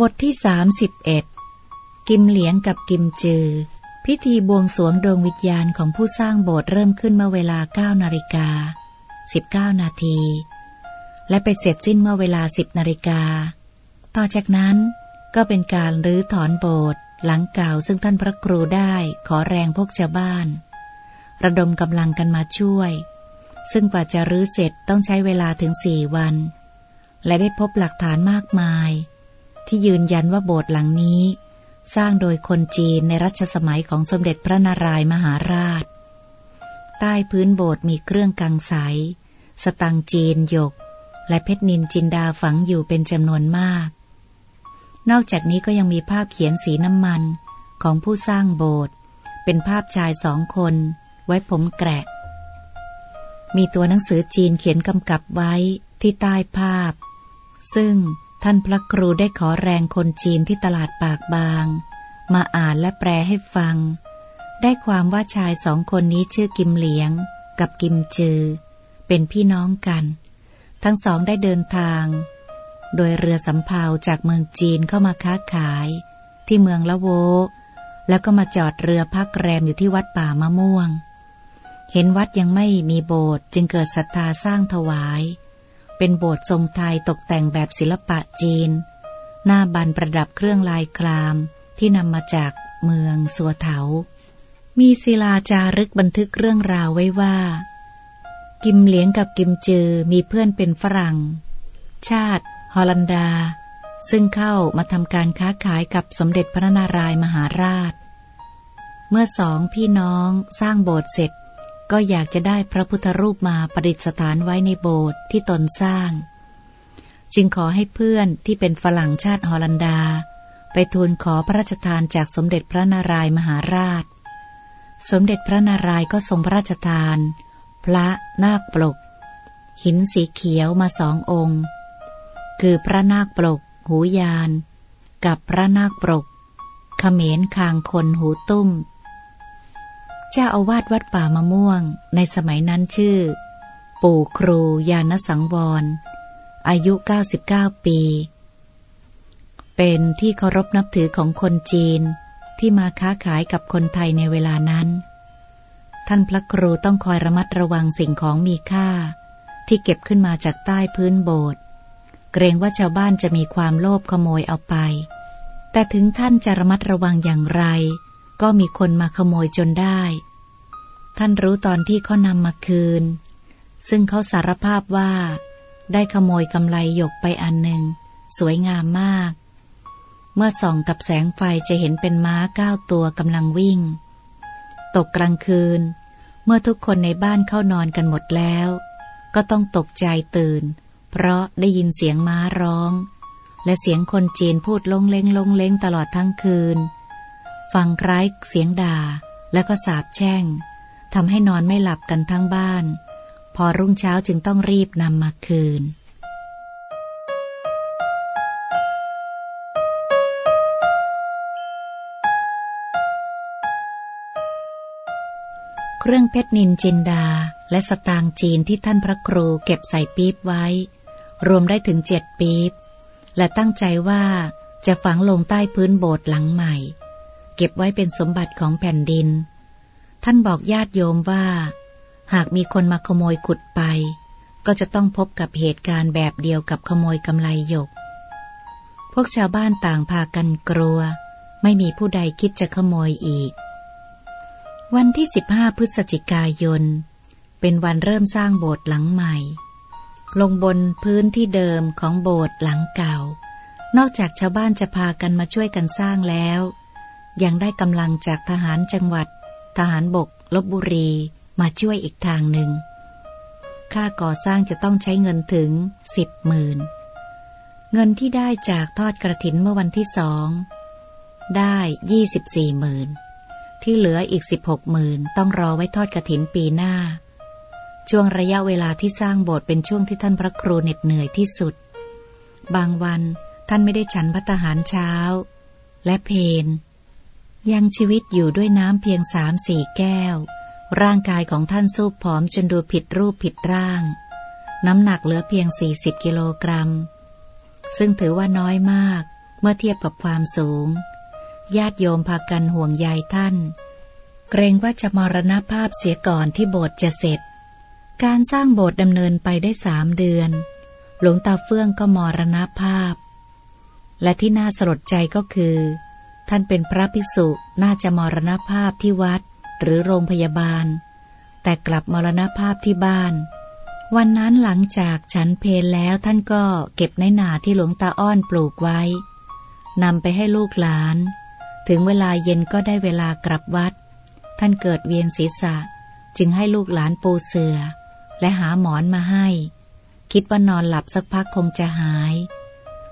บทที่สามสิบเอ็ดกิมเหลียงกับกิมจือ พิธีบวงสรวงดวงวิญญาณของผู้สร้างโบสถ์เริ่มขึ้นเมื่อเวลาเก้านาฬิกาสิบเก้านาที และไปเสร็จสิ้นเมื่อเวลาสิบนาฬิกา ต่อจากนั้นก็เป็นการรื้อถอนโบสถ์หลังเก่าซึ่งท่านพระครูได้ขอแรงพวกชาวบ้าน ระดมกำลังกันมาช่วย ซึ่งกว่าจะรื้อเสร็จต้องใช้เวลาถึงสี่วัน และได้พบหลักฐานมากมาย ที่ยืนยันว่าโบสถ์หลังนี้ สร้างโดยคนจีนในรัชสมัยของสมเด็จพระนารายมหาราช ใต้พื้นโบสถ์มีเครื่องกังใสสตังจีนหยก และเพชรนินจินดาฝังอยู่เป็นจำนวนมาก นอกจากนี้ก็ยังมีภาพเขียนสีน้ำมันของผู้สร้างโบสถ์เป็นภาพชายสองคน ไว้ผมแกะ มีตัวหนังสือจีนเขียนกำกับไว้ที่ใต้ภาพ ซึ่ง ท่านพระครูได้ขอแรงคนจีนที่ตลาดปากบาง มาอ่านและแปลให้ฟัง ได้ความว่าชายสองคนนี้ชื่อกิมเหลียง กับกิมจือ เป็นพี่น้องกัน ทั้งสองได้เดินทาง โดยเรือสำเภาจากเมืองจีนเข้ามาค้าขาย ที่เมืองละโว แล้วก็มาจอดเรือพักแรมอยู่ที่วัดป่ามะม่วง เห็นวัดยังไม่มีโบสถ์จึงเกิดศรัทธาสร้างถวาย เป็นโบสถ์ทรงไทยตกแต่งแบบศิลปะจีน หน้าบันประดับเครื่องลายครามที่นำมาจากเมืองสัวเถา มีศิลาจารึกบันทึกเรื่องราวไว้ว่า กิมเหลียงกับกิมจือมีเพื่อนเป็นฝรั่ง ชาติ ฮอลันดา ซึ่งเข้ามาทำการค้าขายกับสมเด็จพระนารายมหาราช เมื่อสองพี่น้องสร้างโบสถ์เสร็จ ก็อยากจะได้พระพุทธรูปมาประดิษฐานไว้ในโบสถ์ที่ตนสร้าง จึงขอให้เพื่อนที่เป็นฝรั่งชาติฮอลันดา ไปทูลขอพระราชทานจากสมเด็จพระนารายมหาราช สมเด็จพระนารายก็ทรงพระราชทาน พระนาคปลก หินสีเขียวมาสององค์ คือพระนาคปลก หูยาน กับพระนาคปลกเขมรคางคนหูตุ้ม เจ้าอาวาสวัดป่ามะม่วง ในสมัยนั้นชื่อ ปู่ครูยานสังวร อายุ 99 ปี เป็นที่เคารพนับถือของคนจีนที่มาค้าขายกับคนไทยในเวลานั้น ท่านพระครูต้องคอยระมัดระวังสิ่งของมีค่า ที่เก็บขึ้นมาจากใต้พื้นโบสถ์เกรงว่าชาวบ้านจะมีความโลภขโมยเอาไป แต่ถึงท่านจะระมัดระวังอย่างไร ก็มีคนมาขโมยจนได้ ท่านรู้ตอนที่เขานำมาคืน ซึ่งเขาสารภาพว่า ได้ขโมยกำไลหยกไปอันหนึ่ง สวยงามมาก เมื่อส่องกับแสงไฟจะเห็นเป็นม้าเก้าตัวกำลังวิ่ง ตกกลางคืน เมื่อทุกคนในบ้านเข้านอนกันหมดแล้ว ก็ต้องตกใจตื่น เพราะได้ยินเสียงม้าร้อง และเสียงคนจีนพูดลงเล้งลงเล้งตลอดทั้งคืน ฟังคล้ายเสียงด่า แล้วก็สาบแช่งทำให้นอนไม่หลับกันทั้งบ้าน พอรุ่งเช้าจึงต้องรีบนำมาคืนเครื่องเพชรนินจินดาและสตางจีนที่ท่านพระครูเก็บใส่ปี๊บไว้ รวมได้ถึงเจ็ดปี๊บ และตั้งใจว่าจะฝังลงใต้พื้นโบสถ์หลังใหม่ เก็บไว้เป็นสมบัติของแผ่นดิน ท่านบอกญาติโยมว่า หากมีคนมาขโมยขุดไป ก็จะต้องพบกับเหตุการณ์แบบเดียวกับขโมยกำไลหยก พวกชาวบ้านต่างพากันกลัว ไม่มีผู้ใดคิดจะขโมยอีก วันที่ 15 พฤศจิกายน เป็นวันเริ่มสร้างโบสถ์หลังใหม่ ลงบนพื้นที่เดิมของโบสถ์หลังเก่า นอกจากชาวบ้านจะพากันมาช่วยกันสร้างแล้ว ยังได้กำลังจากทหารจังหวัด ทหารบกลบบุรีมาช่วยอีกทางหนึ่ง ค่าก่อสร้างจะต้องใช้เงินถึงสิบหมื่น เงินที่ได้จากทอดกระถินเมื่อวันที่สอง ได้ยี่สิบสี่หมื่น ที่เหลืออีกสิบหกหมื่นต้องรอไว้ทอดกระถินปีหน้า ช่วงระยะเวลาที่สร้างโบสถ์เป็นช่วงที่ท่านพระครูเหน็ดเหนื่อยที่สุด บางวันท่านไม่ได้ฉันพัตหารเช้า และเพน ยังชีวิตอยู่ด้วยน้ำเพียงสามสี่แก้ว ร่างกายของท่านสูบผอมจนดูผิดรูปผิดร่าง น้ำหนักเหลือเพียงสี่สิบกิโลกรัม ซึ่งถือว่าน้อยมากเมื่อเทียบกับความสูง ญาติโยมพากันห่วงใยท่าน เกรงว่าจะมรณภาพเสียก่อนที่โบสถ์จะเสร็จ การสร้างโบสถ์ดำเนินไปได้สามเดือน หลวงตาเฟื่องก็มรณภาพ และที่น่าสลดใจก็คือ ท่านเป็นพระภิกษุน่าจะมรณภาพที่วัดหรือโรงพยาบาล แต่กลับมรณภาพที่บ้าน วันนั้นหลังจากฉันเพลแล้วท่านก็เก็บในหนาที่หลวงตาอ้อนปลูกไว้นำไปให้ลูกหลาน ถึงเวลาเย็นก็ได้เวลากลับวัด ท่านเกิดเวียนศีรษะ จึงให้ลูกหลานปูเสือ และหาหมอนมาให้ คิดว่านอนหลับสักพักคงจะหาย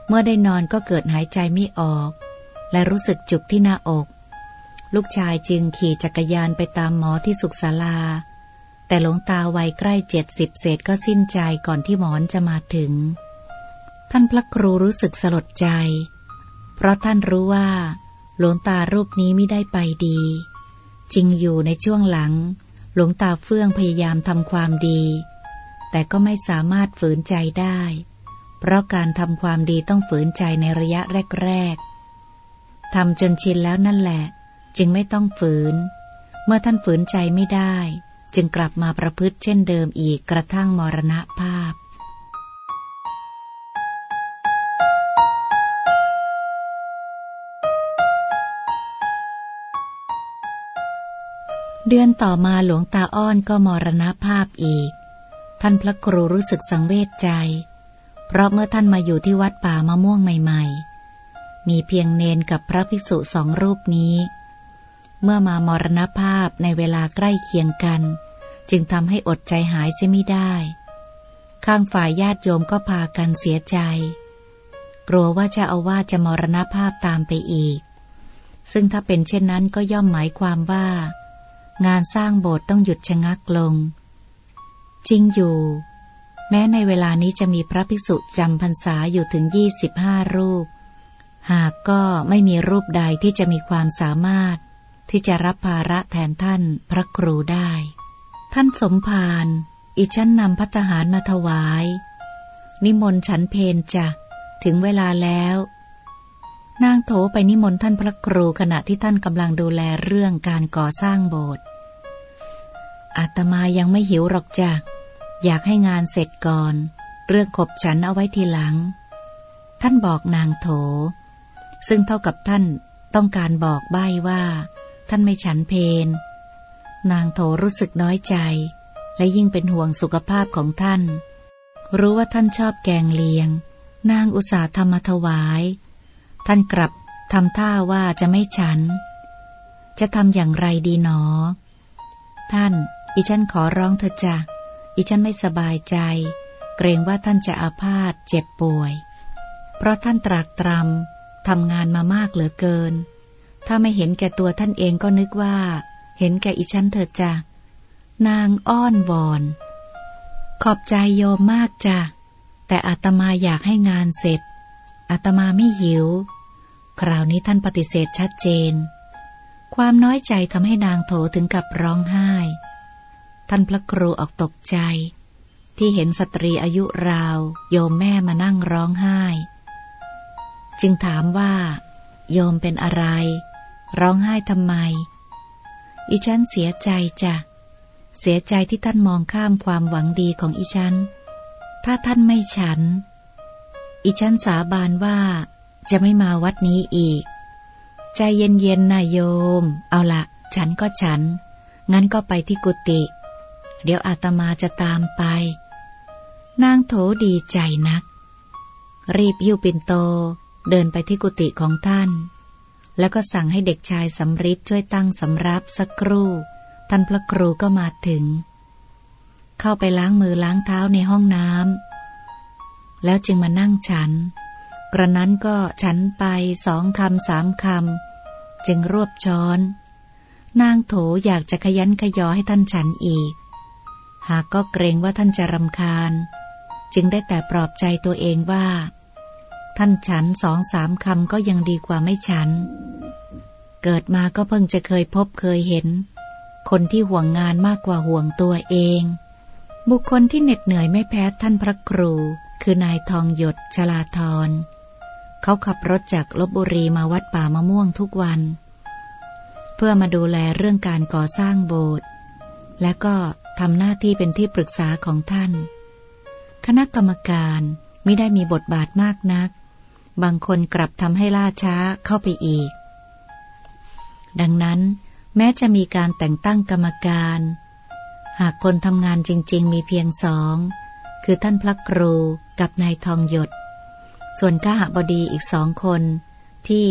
เมื่อได้นอนก็เกิดหายใจไม่ออก และรู้สึกจุกที่หน้าอก ลูกชายจึงขี่จักรยานไปตามหมอที่สุขศาลา แต่หลวงตาวัยใกล้เจ็ดสิบเศษก็สิ้นใจก่อนที่หมอนจะมาถึง ท่านพระครูรู้สึกสลดใจ เพราะท่านรู้ว่า หลวงตารูปนี้ไม่ได้ไปดี จริงอยู่ในช่วงหลัง หลวงตาเฟื่องพยายามทำความดี แต่ก็ไม่สามารถฝืนใจได้ เพราะการทำความดีต้องฝืนใจในระยะแรกๆ ทำจนชินแล้วนั่นแหละ จึงไม่ต้องฝืน เมื่อท่านฝืนใจไม่ได้ จึงกลับมาประพฤติเช่นเดิมอีกกระทั่งมรณภาพเดือนต่อมาหลวงตาอ้อนก็มรณภาพอีก ท่านพระครูรู้สึกสังเวชใจ เพราะเมื่อท่านมาอยู่ที่วัดป่ามะม่วงใหม่ๆ มีเพียงเนนกับพระภิกษุสองรูปนี้ เมื่อมามรณภาพในเวลาใกล้เคียงกัน จึงทำให้อดใจหายเสียไม่ได้ ข้างฝ่ายญาติโยมก็พากันเสียใจ กลัวว่าจะเอาว่าจะมรณภาพตามไปอีก ซึ่งถ้าเป็นเช่นนั้นก็ย่อมหมายความว่า งานสร้างโบสถ์ต้องหยุดชะงักลง จริงอยู่ แม้ในเวลานี้จะมีพระภิกษุจำพรรษาอยู่ถึงยี่สิบห้ารูป หากก็ไม่มีรูปใดที่จะมีความสามารถ ที่จะรับภาระแทนท่านพระครูได้ ท่านสมภารอิฉันนำพัตหารมาถวาย นิมนต์ฉันเพนจะถึงเวลาแล้ว นางโถไปนิมนต์ท่านพระครูขณะที่ท่านกำลังดูแลเรื่องการก่อสร้างโบสถ์อาตมายังไม่หิวหรอกจ้ะอยากให้งานเสร็จก่อน เรื่องขบฉันเอาไว้ทีหลัง ท่านบอกนางโถ ซึ่งเท่ากับท่านต้องการบอกใบ้ว่า ท่านไม่ฉันเพนนางโถรู้สึกน้อยใจ และยิ่งเป็นห่วงสุขภาพของท่าน รู้ว่าท่านชอบแกงเลียง นางอุตสาห์ทำมาถวาย ท่านกลับทำท่าว่าจะไม่ฉัน จะทำอย่างไรดีหนอ ท่าน อีฉันขอร้องเธอจ้ะอีฉันไม่สบายใจ เกรงว่าท่านจะอาพาธเจ็บป่วย เพราะท่านตรากตรำ ทำงานมามากเหลือเกิน ถ้าไม่เห็นแก่ตัวท่านเองก็นึกว่า เห็นแก่อีฉันเธอจ้ะ นางอ้อนวอน ขอบใจโยมมากจ้ะ แต่อาตมาอยากให้งานเสร็จ อาตมาไม่หิว คราวนี้ท่านปฏิเสธชัดเจน ความน้อยใจทำให้นางโถถึงกับร้องไห้ ท่านพระครูออกตกใจที่เห็นสตรีอายุราว โยมแม่มานั่งร้องไห้ จึงถามว่า โยมเป็นอะไร ร้องไห้ทำไม อีฉันเสียใจจ้ะ เสียใจที่ท่านมองข้ามความหวังดีของอีฉัน ถ้าท่านไม่ฉัน อีฉันสาบานว่าจะไม่มาวัดนี้อีก ใจเย็นๆนะโยม เอาละฉันก็ฉัน งั้นก็ไปที่กุฏิ เดี๋ยวอาตมาจะตามไป นางโถดีใจนัก รีบยิ้วปินโต เดินไปที่กุฏิของท่าน แล้วก็สั่งให้เด็กชายสำริดช่วยตั้งสำรับสักครู่ ท่านพระครูก็มาถึง เข้าไปล้างมือล้างเท้าในห้องน้ำแล้วจึงมานั่งฉัน กระนั้นก็ฉันไปสองคำสามคำจึงรวบช้อน นางโถอยากจะขยันขยอให้ท่านฉันอีก หากก็เกรงว่าท่านจะรำคาญ จึงได้แต่ปลอบใจตัวเองว่า ท่านฉันสองสามคำก็ยังดีกว่าไม่ฉัน เกิดมาก็เพิ่งจะเคยพบเคยเห็น คนที่ห่วงงานมากกว่าห่วงตัวเอง บุคคลที่เหน็ดเหนื่อยไม่แพ้ท่านพระครู คือนายทองหยดชลาธรเขาขับรถจากลบบุรีมาวัดป่ามะม่วงทุกวัน เพื่อมาดูแลเรื่องการก่อสร้างโบสถ์และก็ทำหน้าที่เป็นที่ปรึกษาของท่าน คณะกรรมการไม่ได้มีบทบาทมากนัก บางคนกลับทำให้ล่าช้าเข้าไปอีก ดังนั้น แม้จะมีการแต่งตั้งกรรมการ หากคนทำงานจริง ๆ มีเพียงสอง คือท่านพระครูกับนายทองหยด ส่วนข้าหบดีอีกสองคน ที่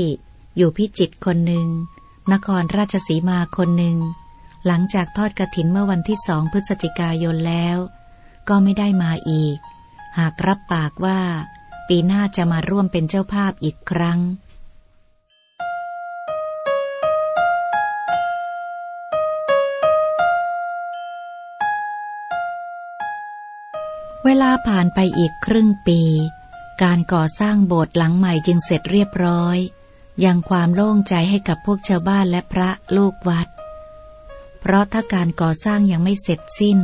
อยู่พิจิตคนหนึ่ง นครราชสีมาคนหนึ่ง หลังจากทอดกระถินเมื่อวันที่สองพฤศจิกายนแล้ว ก็ไม่ได้มาอีก หากรับปากว่า ปีหน้าจะมาร่วมเป็นเจ้าภาพอีกครั้ง เวลาผ่านไปอีกครึ่งปี การก่อสร้างโบสถ์หลังใหม่จึงเสร็จเรียบร้อย ยังความโล่งใจให้กับพวกชาวบ้านและพระลูกวัด เพราะถ้าการก่อสร้างยังไม่เสร็จสิ้น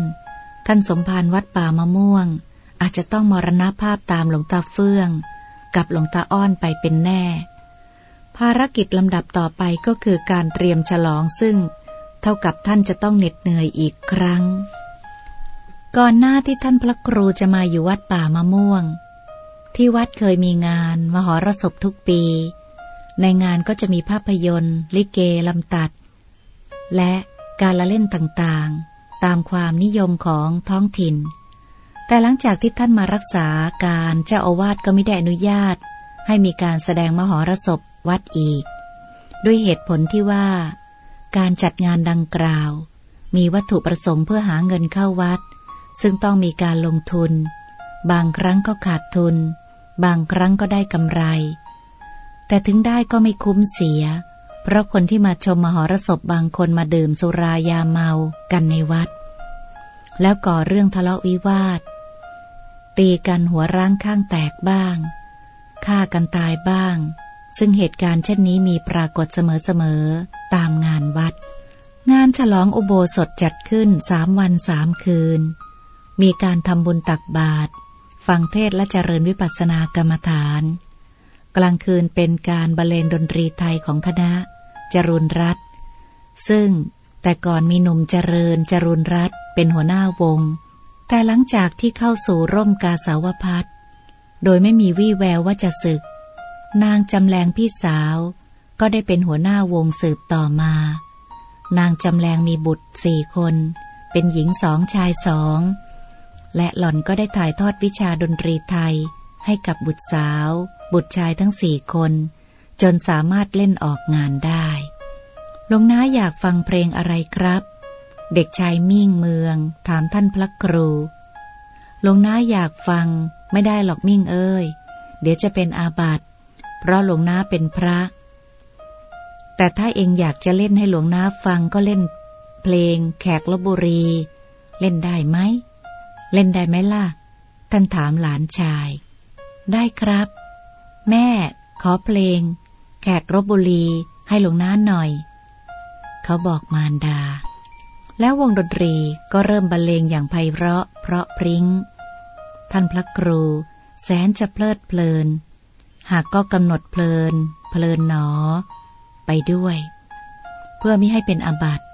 ท่านสมภารวัดป่ามะม่วง อาจจะต้องมรณภาพตามหลวงตาเฟื่อง กับหลวงตาอ้อนไปเป็นแน่ ภารกิจลำดับต่อไปก็คือการเตรียมฉลองซึ่ง เท่ากับท่านจะต้องเหน็ดเหนื่อยอีกครั้ง ก่อนหน้าที่ท่านพระครูจะมาอยู่วัดป่ามะม่วง ที่วัดเคยมีงานมหรสพทุกปี ในงานก็จะมีภาพยนตร์ ลิเกลำตัด และการละเล่นต่างๆ ตามความนิยมของท้องถิ่น แต่หลังจากที่ท่านมารักษาการเจ้าอาวาสก็ไม่ได้อนุญาต ให้มีการแสดงมหรสพวัดอีก ด้วยเหตุผลที่ว่า การจัดงานดังกล่าว มีวัตถุประสงค์เพื่อหาเงินเข้าวัด ซึ่งต้องมีการลงทุน บางครั้งก็ขาดทุน บางครั้งก็ได้กำไร แต่ถึงได้ก็ไม่คุ้มเสีย เพราะคนที่มาชมมหรสพบางคนมาดื่มสุรายาเมากันในวัด แล้วก่อเรื่องทะเลาะวิวาท ตีกันหัวร้างข้างแตกบ้างฆ่ากันตายบ้าง ซึ่งเหตุการณ์เช่นนี้มีปรากฏเสมอๆตามงานวัด งานฉลองอุโบสถจัดขึ้นสามวันสามคืน มีการทำบุญตักบาตรฟังเทศและเจริญวิปัสสนากรรมฐาน กลางคืนเป็นการบรรเลงดนตรีไทยของคณะ จรุนรัตซึ่งแต่ก่อนมีหนุ่มเจริญจรุนรัตเป็นหัวหน้าวง แต่หลังจากที่เข้าสู่ร่มกาสาวพัดโดยไม่มีวี่แววว่าจะศึก นางจำแรงพี่สาว ก็ได้เป็นหัวหน้าวงสืบต่อมา นางจำแรงมีบุตรสี่คน เป็นหญิงสองชายสอง และหล่อนก็ได้ถ่ายทอดวิชาดนตรีไทย ให้กับบุตรสาว บุตรชายทั้งสี่คน จนสามารถเล่นออกงานได้ ลงน้าอยากฟังเพลงอะไรครับ เด็กชายมิ่งเมือง ถามท่านพระครู หลวงน้าอยากฟังไม่ได้หรอกมิ่งเอ้ย เดี๋ยวจะเป็นอาบัติเพราะหลวงน้าเป็นพระ แต่ถ้าเองอยากจะเล่นให้หลวงน้าฟังก็เล่น เพลง แขกลบบุรี เล่นได้ไหม เล่นได้ไหมล่ะ ท่านถามหลานชาย ได้ครับ แม่ ขอเพลง แขกรบบุรีให้หลวงน้าหน่อย เขาบอกมารดา แล้ววงดนตรีก็เริ่มบรรเลงอย่างไพเราะ เพราะพริ้ง ท่านพระครู แสนจะเพลิดเพลิน หากก็กำหนดเพลิน เพลินหนอ ไปด้วย เพื่อไม่ให้เป็นอาบัติ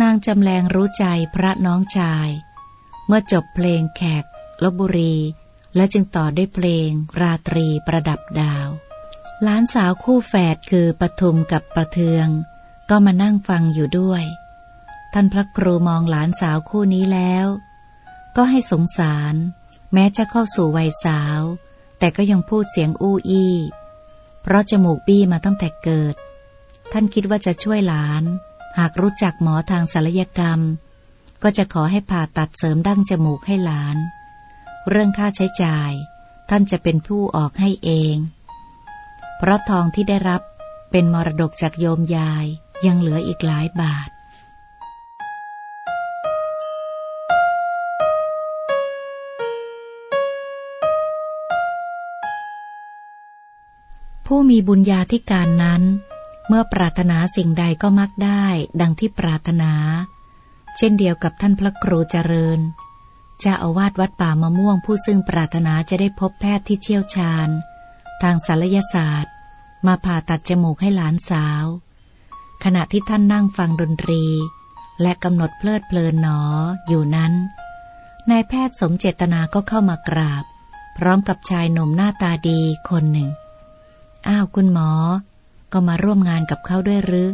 นางจำแรงรู้ใจพระน้องชาย เมื่อจบเพลงแขกลบบุรี และจึงต่อด้วยเพลง ราตรีประดับดาวหลานสาวคู่แฝดคือปทุมกับประเทือง ก็มานั่งฟังอยู่ด้วย ท่านพระครูมองหลานสาวคู่นี้แล้ว ก็ให้สงสาร แม้จะเข้าสู่วัยสาว แต่ก็ยังพูดเสียงอู้อี้ เพราะจมูกบี้มาตั้งแต่เกิด ท่านคิดว่าจะช่วยหลาน หากรู้จักหมอทางศัลยกรรม ก็จะขอให้ผ่าตัดเสริมดั้งจมูกให้หลาน เรื่องค่าใช้จ่าย ท่านจะเป็นผู้ออกให้เอง เพราะทองที่ได้รับเป็นมรดกจากโยมยายยังเหลืออีกหลายบาท ผู้มีบุญญาธิการนั้น เมื่อปรารถนาสิ่งใดก็มักได้ ดังที่ปรารถนา เช่นเดียวกับท่านพระครูเจริญจะอาวาสวัดป่ามะม่วงผู้ซึ่งปรารถนาจะได้พบแพทย์ที่เชี่ยวชาญ ทางศัลยศาสตร์ มาผ่าตัดจมูกให้หลานสาว ขณะที่ท่านนั่งฟังดนตรี และกำหนดเพลิดเพลินหนออยู่นั้นนายแพทย์สมเจตนาก็เข้ามากราบ พร้อมกับชายหนุ่มหน้าตาดีคนหนึ่ง อ้าวคุณหมอ ก็มาร่วมงานกับเขาด้วยหรือ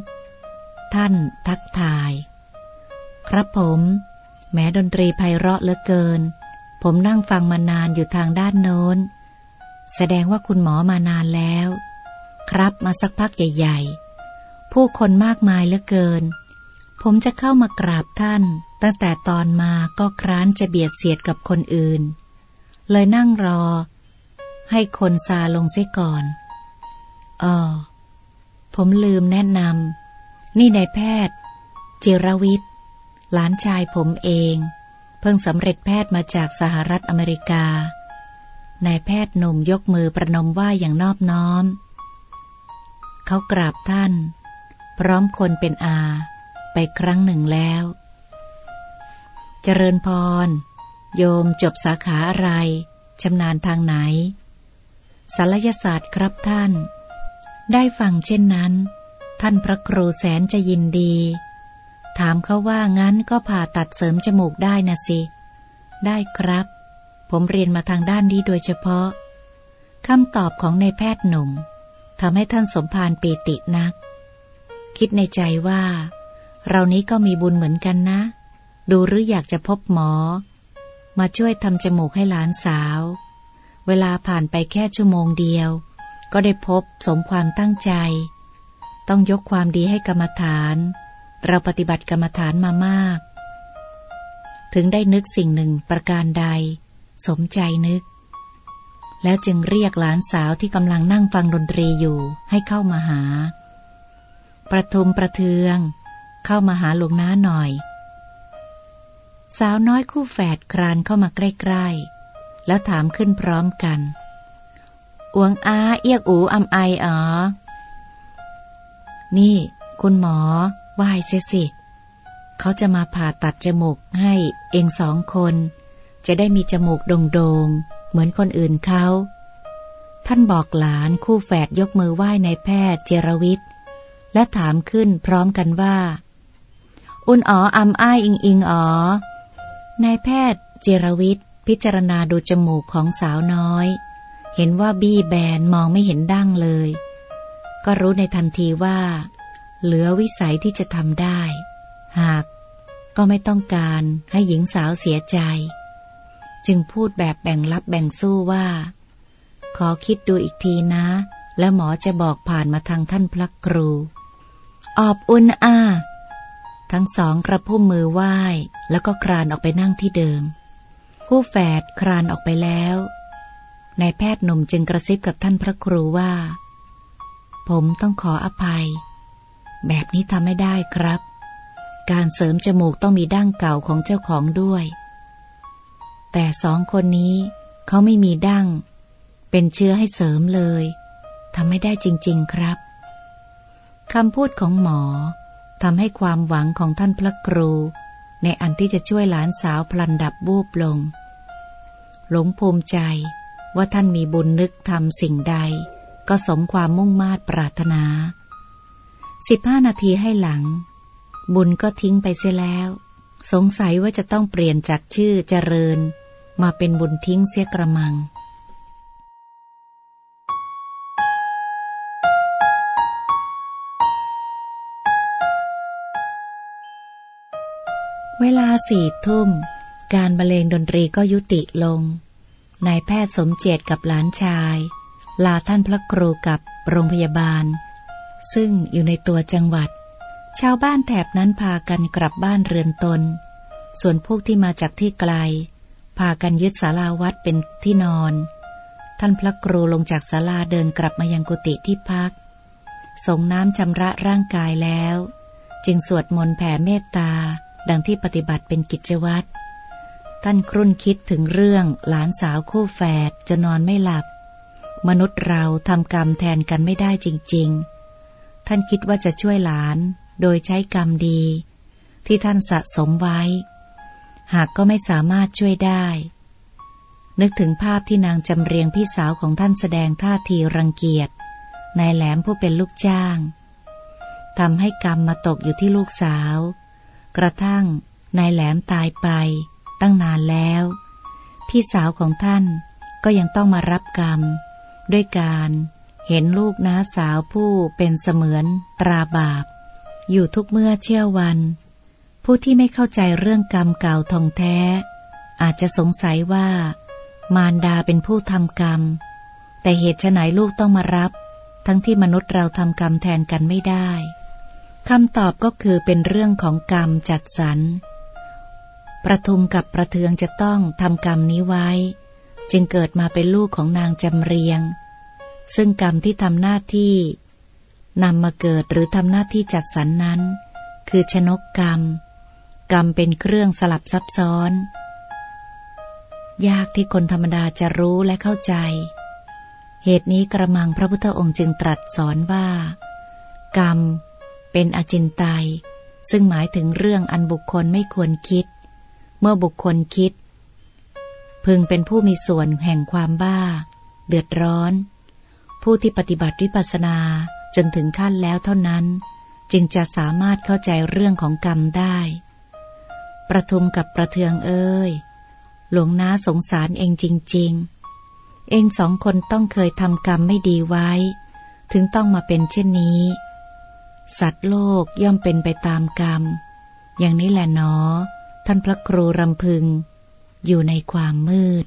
ท่านทักทาย ครับผม แม้ดนตรีไพเราะเหลือเกิน ผมนั่งฟังมานานอยู่ทางด้านโน้น แสดงว่าคุณหมอมานานแล้ว ครับมาสักพักใหญ่ ๆ ผู้คนมากมายเหลือเกิน ผมจะเข้ามากราบท่าน ตั้งแต่ตอนมาก็คร้านจะเบียดเสียดกับคนอื่น เลยนั่งรอ ให้คนซาลงเสียก่อน อ๋อ ผมลืมแนะนำ นี่นายแพทย์ จิรวิทย์ หลานชายผมเอง เพิ่งสำเร็จแพทย์มาจากสหรัฐอเมริกา นายแพทย์หนุ่มยกมือประนมไหว้อย่างนอบน้อม เขากราบท่าน พร้อมคนเป็นอา ไปครั้งหนึ่งแล้ว เจริญพร โยมจบสาขาอะไรชำนาญทางไหนศัลยศาสตร์ครับท่าน ได้ฟังเช่นนั้น ท่านพระครูแสนจะยินดี ถามเขาว่างั้นก็ผ่าตัดเสริมจมูกได้นะสิ ได้ครับ ผมเรียนมาทางด้านนี้โดยเฉพาะคำตอบของนายแพทย์หนุ่มทำให้ท่านสมภารปีตินัก คิดในใจว่า เรานี้ก็มีบุญเหมือนกันนะ ดูหรืออยากจะพบหมอ มาช่วยทำจมูกให้หลานสาว เวลาผ่านไปแค่ชั่วโมงเดียว ก็ได้พบสมความตั้งใจ ต้องยกความดีให้กรรมฐาน เราปฏิบัติกรรมฐานมามาก ถึงได้นึกสิ่งหนึ่งประการใด สมใจนึก แล้วจึงเรียกหลานสาวที่กำลังนั่งฟังดนตรีอยู่ให้เข้ามาหา ประทุมประเทือง เข้ามาหาหลวงน้าหน่อย สาวน้อยคู่แฝดครานเข้ามาใกล้ ๆ แล้วถามขึ้นพร้อมกัน อวงอาเอียกอูอำไออ๋อ นี่ คุณหมอไหว้เสียสิ เขาจะมาผ่าตัดจมูกให้เองสองคน จะได้มีจมูกโด่งๆ เหมือนคนอื่นเขา ท่านบอกหลานคู่แฝดยกมือไหว้ในแพทย์เจรวิทย์ และถามขึ้นพร้อมกันว่า อุนอ๋ออำอ้ายอิงอิงอ๋อนายแพทย์เจรวิทย์พิจารณาดูจมูกของสาวน้อย เห็นว่าบี้แบนมองไม่เห็นดั้งเลย ก็รู้ในทันทีว่า เหลือวิสัยที่จะทำได้ หากก็ไม่ต้องการให้หญิงสาวเสียใจ จึงพูดแบบแบ่งรับแบ่งสู้ว่า ขอคิดดูอีกทีนะ แล้วหมอจะบอกผ่านมาทางท่านพระครู ออบอุ่นอ้าทั้งสองกระพุ่มมือไหว้ แล้วก็คลานออกไปนั่งที่เดิมผู้แฝดคลานออกไปแล้ว นายแพทย์หนุ่มจึงกระซิบกับท่านพระครูว่า ผมต้องขออภัย แบบนี้ทำไม่ได้ครับ การเสริมจมูกต้องมีดั้งเก่าของเจ้าของด้วย แต่สองคนนี้เขาไม่มีดั้ง เป็นเชื้อให้เสริมเลยทำไม่ได้จริง ๆครับคำพูดของหมอทำให้ความหวังของท่านพระครู ในอันที่จะช่วยหลานสาวพลันดับบูบลง หลงภูมิใจ ว่าท่านมีบุญนึกทำสิ่งใด ก็สมความมุ่งมา่ปรารถนาสิบห้านาทีให้หลัง บุญก็ทิ้งไปเสียแล้ว สงสัยว่าจะต้องเปลี่ยนจากชื่อเจริญ มาเป็นบุญทิ้งเสียกระมังเวลาสี่ทุ่ม การบรรเลงดนตรีก็ยุติลง นายแพทย์สมเจตกับหลานชาย ลาท่านพระครูกับโรงพยาบาล ซึ่งอยู่ในตัวจังหวัด ชาวบ้านแถบนั้นพากันกลับบ้านเรือนตน ส่วนพวกที่มาจากที่ไกล พากันยึดศาลาวัดเป็นที่นอน ท่านพระครูลงจากศาลาเดินกลับมายังกุฏิที่พักส่งน้ำชำระร่างกายแล้ว จึงสวดมนต์แผ่เมตตา ดังที่ปฏิบัติเป็นกิจวัตร ท่านครุ่นคิดถึงเรื่องหลานสาวคู่แฝดจะนอนไม่หลับ มนุษย์เราทำกรรมแทนกันไม่ได้จริง ๆ ท่านคิดว่าจะช่วยหลานโดยใช้กรรมดี ที่ท่านสะสมไว้ หากก็ไม่สามารถช่วยได้ นึกถึงภาพที่นางจำเรียงพี่สาวของท่านแสดงท่าทีรังเกียจนายแหลมผู้เป็นลูกจ้างทำให้กรรมมาตกอยู่ที่ลูกสาว กระทั่งนายแหลมตายไป ตั้งนานแล้ว พี่สาวของท่านก็ยังต้องมารับกรรม ด้วยการเห็นลูกน้าสาวผู้เป็นเสมือนตราบาป อยู่ทุกเมื่อเชื่อวัน ผู้ที่ไม่เข้าใจเรื่องกรรมเก่าทองแท้ อาจจะสงสัยว่า มารดาเป็นผู้ทำกรรม แต่เหตุไฉนลูกต้องมารับ ทั้งที่มนุษย์เราทำกรรมแทนกันไม่ได้คำตอบก็คือเป็นเรื่องของกรรมจัดสรร ประทุมกับประเทืองจะต้องทำกรรมนี้ไว้ จึงเกิดมาเป็นลูกของนางจำเรียง ซึ่งกรรมที่ทำหน้าที่นำมาเกิดหรือทำหน้าที่จัดสรรนนั้น คือชนกกรรม กรรมเป็นเครื่องสลับซับซ้อน ยากที่คนธรรมดาจะรู้และเข้าใจ เหตุนี้กระมังพระพุทธองค์จึงตรัสสอนว่า กรรม เป็นอจินไตยซึ่งหมายถึงเรื่องอันบุคคลไม่ควรคิด เมื่อบุคคลคิด พึงเป็นผู้มีส่วนแห่งความบ้า เดือดร้อน ผู้ที่ปฏิบัติวิปัสนาจนถึงขั้นแล้วเท่านั้น จึงจะสามารถเข้าใจเรื่องของกรรมได้ ประทุมกับประเทืองเอ้ยหลวงน้าสงสารเองจริง ๆ เองสองคนต้องเคยทำกรรมไม่ดีไว้ ถึงต้องมาเป็นเช่นนี้ สัตว์โลกย่อมเป็นไปตามกรรม อย่างนี้แหละเนอ ท่านพระครูรำพึง อยู่ในความมืด